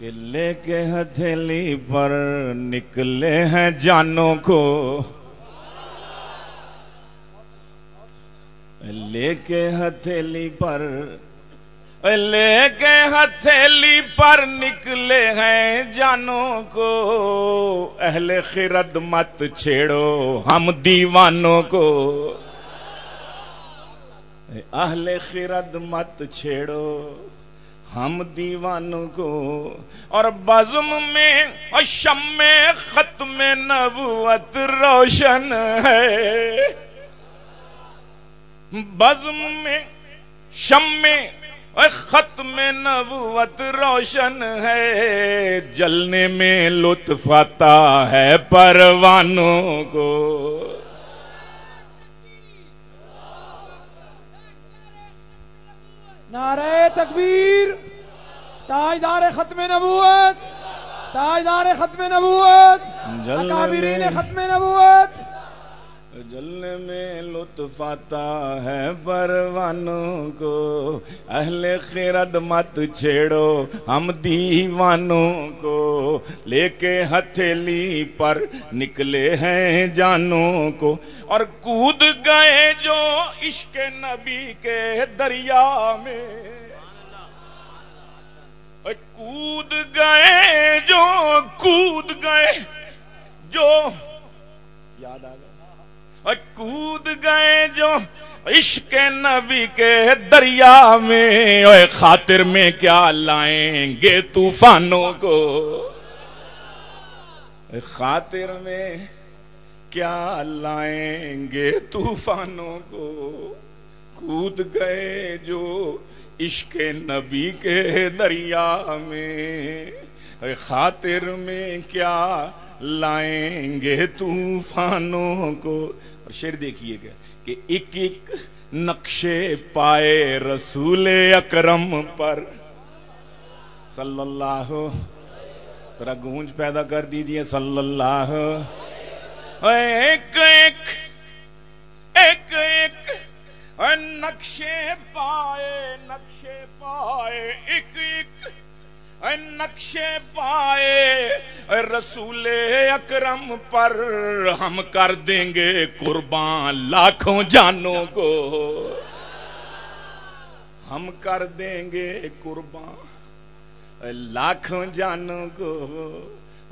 کہ لے کے ہتھیلی پر نکلے ہیں جانوں کو لے کے ہتھیلی پر لے کے ہتھیلی پر نکلے ہیں جانوں کو اہل خرد مت چھیڑو ہم دیوانوں کو اہل خرد مت چھیڑو ہم دیوانوں کو اور بزم میں اور شم ختم نبوت روشن ہے۔ بزم میں، شم اور ختم نبوت روشن ہے۔ جلنے میں لطف آتا ہے پروانوں کو۔ نعرہ تکبیر تاجدار ختم نبوت تاجدار ختم نبوت اکابرین ختم نبوت جلنے میں لطف آتا ہے پروانوں کو۔ اہل خیرد مت چھیڑو ہم دیوانوں کو۔ لے کے ہتھیلی پر نکلے ہیں جانوں کو۔ اور کود گئے جو عشق نبی کے دریا میں۔ کود گئے جو کود گئے جو یاد آ گیا۔ کود گئے جو عشق نبی کے دریا میں۔ اے خاطر میں کیا لائیں گے طوفانوں کو؟ خاطر میں کیا لائیں گے طوفانوں کو؟ کود گئے جو عشق نبی کے دریا میں۔ خاطر میں کیا لائیں گے طوفانوں کو۔ اور شیر دیکھیے گا کہ ایک ایک نقشے پائے رسول اکرم پر۔ صلی اللہ۔ ذرا گونج پیدا کر دیجیے صلی اللہ۔ ایک ایک ایک ایک نقشے پائے نقشے پائے، ایک ایک نقشے پائے۔ رسول اکرم پر ہم کر دیں گے قربان لاکھوں جانوں کو۔ ہم کر دیں گے قربان لاکھوں جانوں کو۔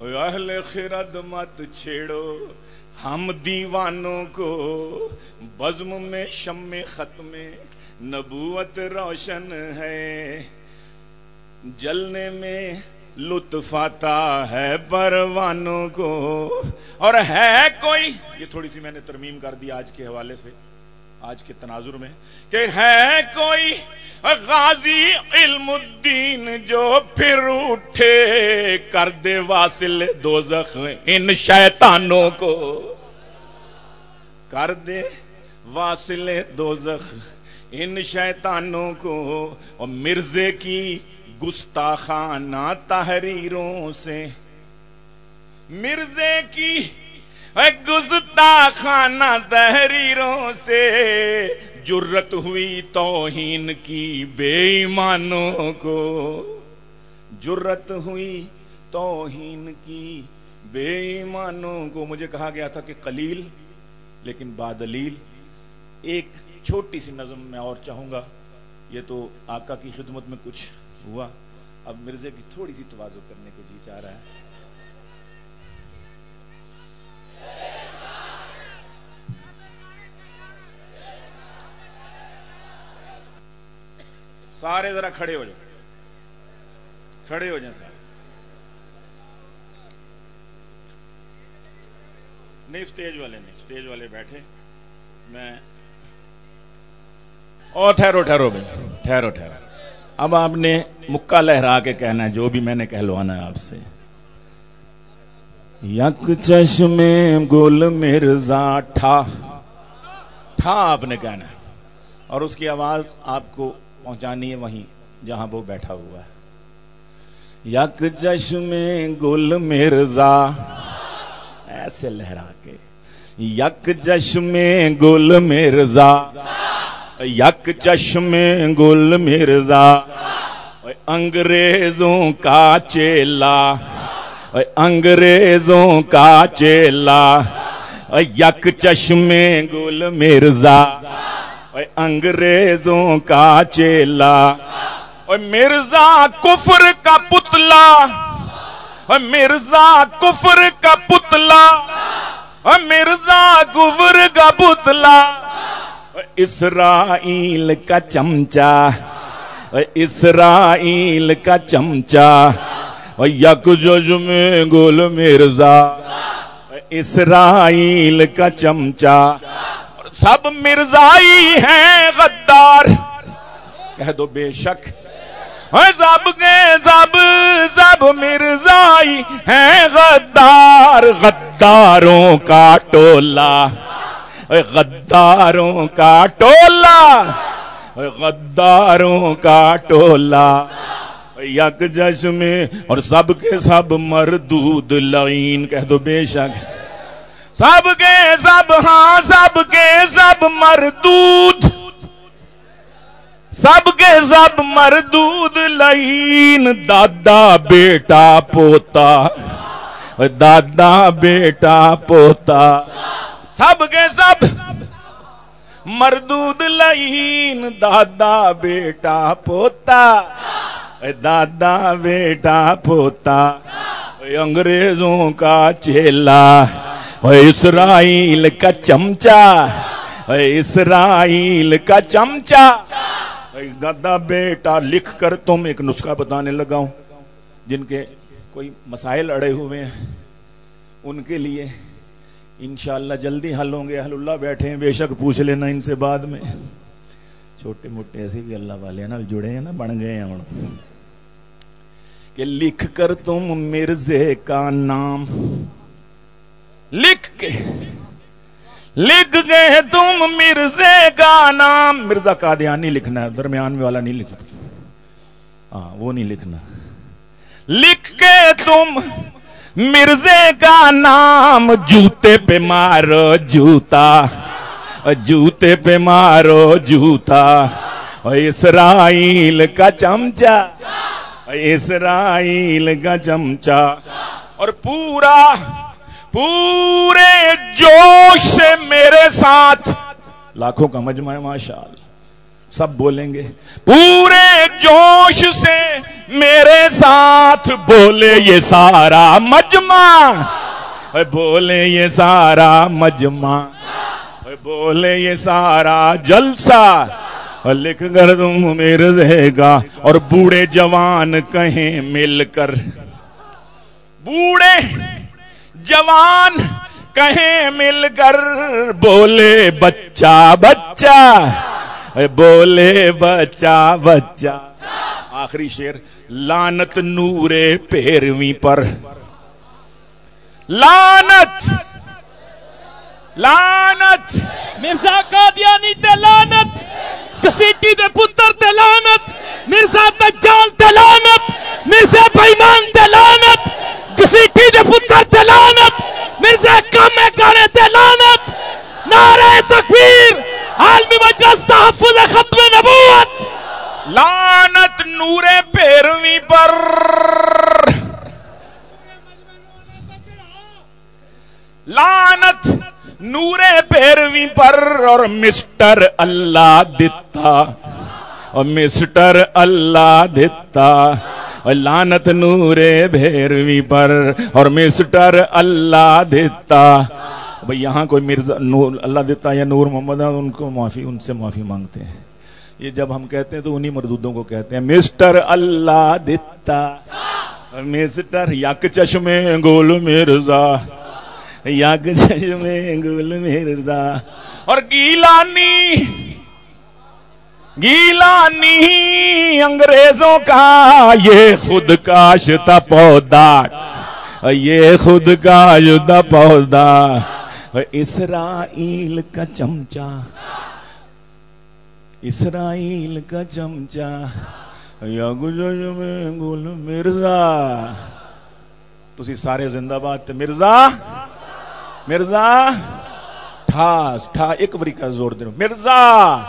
اہل خرد مت چھیڑو ہم دیوانوں کو۔ بزم میں، شم ختم نبوت روشن ہے۔ جلنے میں لطف آتا ہے پروانوں کو۔ اور ہے کوئی؟ یہ تھوڑی سی میں نے ترمیم کر دی آج کے حوالے سے، آج کے تناظر میں، کہ ہے کوئی غازی علم الدین جو پھر اٹھے کر دے واصل دوزخ ان شیطانوں کو۔ کر دے واصل دوزخ۔ ان شیطانوں کو اور مرزے کی گستاخانہ تحریروں سے۔ مرزے کی گستاخانہ تحریروں سے جرت ہوئی توہین کی بے ایمانوں کو۔ جرت ہوئی توہین کی بے ایمانوں کو۔ مجھے کہا گیا تھا کہ قلیل، لیکن بادلیل ایک چھوٹی سی نظم میں اور چاہوں گا۔ یہ تو آقا کی خدمت میں کچھ ہوا۔ اب مرزے کی تھوڑی سی توازو کرنے کو جی چاہ رہا ہے۔ سارے ذرا کھڑے ہو جائیں کھڑے ہو جائیں سارے۔ نہیں سٹیج والے نہیں سٹیج والے بیٹھے۔ میں اور ٹھہرو ٹھہرو بھائی، ٹھہرو ٹھہرو۔ اب آپ نے مکہ لہرا کے کہنا ہے، جو بھی میں نے کہلوانا ہے آپ سے۔ یک چشم گل مرزا ٹھا۔ ٹھا آپ نے کہنا ہے۔ اور اس کی آواز آپ کو پہنچانی ہے وہیں جہاں وہ بیٹھا ہوا ہے۔ یک چشم گل مرزا۔ ایسے لہرا کے۔ یک چشم گل مرزا۔ یک چشم گل مرزا انگریزوں کا چیلا انگریزوں کا چیلا یک چشمے گل مرزا انگریزوں کا چیلا مرزا کفر کا پتلا مرزا کفر کا پتلا مرزا کفر کا پتلا۔ اسرائیل کا چمچا اسرائیل کا چمچا یک ججم گل مرزا اسرائیل کا چمچا سب مرزائی ہیں غدار کہہ دو بے شک سب سب سب مرزائی ہیں غدار غداروں کا ٹولا غداروں کا ٹولا غداروں کا ٹولا یک جش میں اور سب کے سب مردود لعین، کہہ دو بے شک۔ سب کے سب ہاں سب کے سب مردود۔ سب کے سب مردود لعین، دادا، بیٹا، پوتا۔ دادا، بیٹا، پوتا۔ سب کے سب۔ مردود لعین دادا، بیٹا، پوتا۔ دادا، بیٹا، پوتا۔ انگریزوں کا چیلا۔ اسرائیل کا چمچا۔ اسرائیل کا چمچا۔ دادا، بیٹا، لکھ کر تم ایک نسخہ بتانے لگا ہوں۔ جن کے کوئی مسائل اڑے ہوئے ہیں، ان کے لیے انشاءاللہ جلدی حل ہوں گے، اہل اللہ بیٹھے ہیں، بے شک پوچھ لینا ان سے بعد میں۔ چھوٹے موٹے ایسے بھی اللہ والے نا جڑے ہیں نا، بن گئے ہیں کہ لکھ کر تم مرزے کا نام۔ لکھ کے۔ لکھ گئے تم مرزے کا نام۔ مرزا قادیانی لکھنا ہے درمیان میں والا نہیں لکھنا۔ ہاں وہ نہیں لکھنا۔ لکھ کے تم مرزے کا نام جوتے پہ مارو جوتا۔ جوتے پہ مارو جوتا۔ اسرائیل کا چمچا۔ اسرائیل کا چمچا۔ اور پورا، پورے جوش سے میرے ساتھ۔ لاکھوں کا مجمع ہے ماشاء اللہ سب بولیں گے۔ پورے جوش سے میرے ساتھ بولے یہ سارا مجمع۔ بولے یہ سارا مجمع۔ بولے یہ سارا جلسہ۔ لکھ کر تم میرے گا اور بوڑھے جوان کہیں مل کر۔ بوڑھے جوان کہیں مل کر۔ بولے بچہ بچہ۔ بولے بچا بچا۔ آخری شیر لانت نورے پیروی پر۔ لانت لانت مرزا قادیانی تے لانت نور پیرویں پر۔ لانت نور پیرویں پر اور مسٹر اللہ دتا۔ اور مسٹر اللہ دتا۔ اور لانت نور بھیرویں پر اور مسٹر اللہ دیتا بھئی یہاں کوئی مرزا نور، اللہ دیتا یا نور محمد ہاں، ان کو معافی، ان سے معافی مانگتے ہیں۔ یہ جب ہم کہتے ہیں تو انہی مردودوں کو کہتے ہیں، مسٹر اللہ دیتا مسٹر یک چشمے گول مرزا، یک چشمے گول مرزا۔ اور گیلانی گیلانی انگریزوں کا یہ خود کاشتا پودا۔ یہ خود کا کاشتا پودا۔ اسرائیل کا چمچا۔ اسرائیل کا چمچا۔ یا میں گل مرزا۔ تسی سارے زندہ باد تے مرزا۔ مرزا۔ ٹھاس، ٹھا، ایک وری کا زور دے مرزا۔